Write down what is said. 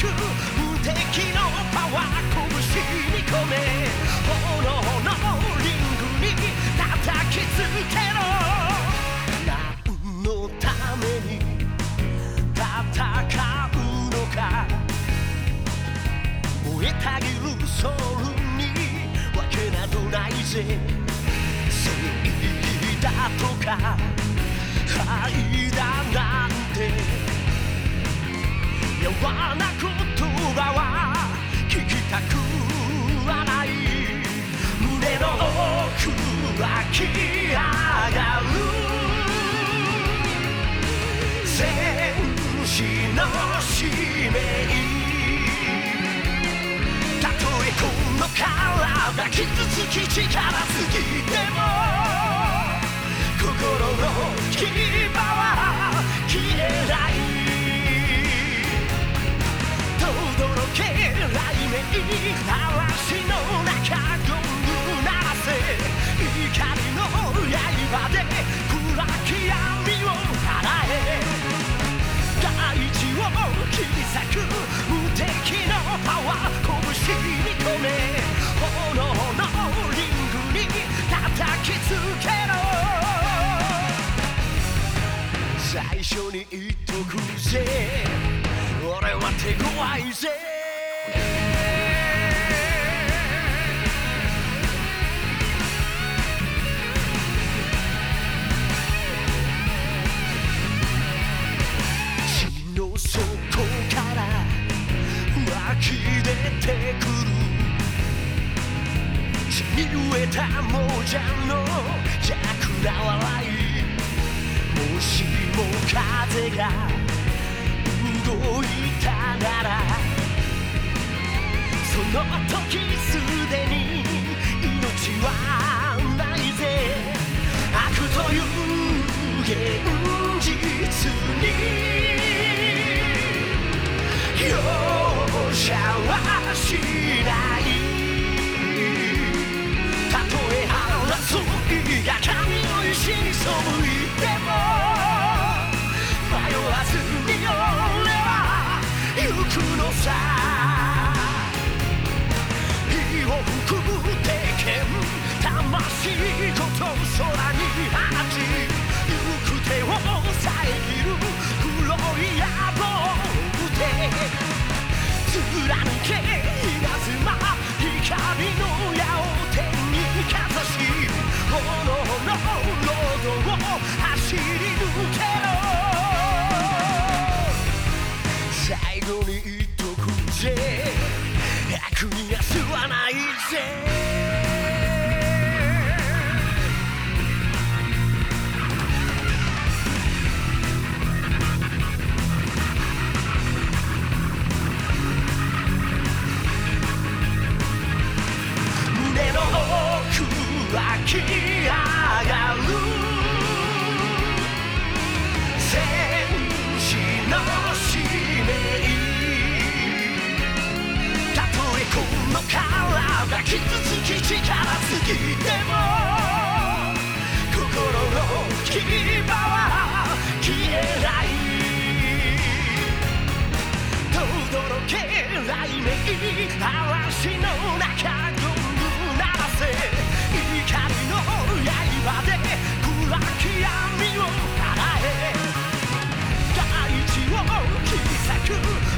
く無敵のパワー拳に込め炎のリングに叩きつけろ何のために戦うのか燃えたぎるソウルにわけなどないぜ正義だとか愛だなんてな言葉は聞きたくはない胸の奥はき上がる戦士の使命たとえこの体傷つき力すぎても最初に言っとくぜ。俺は手強いぜ。血に飢えた亡者の邪悪な笑いもしも風が動いたならその時すでに命はないぜ悪という現実に容赦はしない火を吹く鉄拳魂ごと空に放ち行く手を遮る黒い野望で貫け稲妻光の矢を天にかざし炎のロードを走り抜けろ最後に言っとくぜ悪には吸わないぜ。胸の奥はきき力すぎても心の牙は消えないとどろけ雷鳴嵐の中ゴング鳴らせ怒りの刃で暗き闇を払え。大地を切り裂く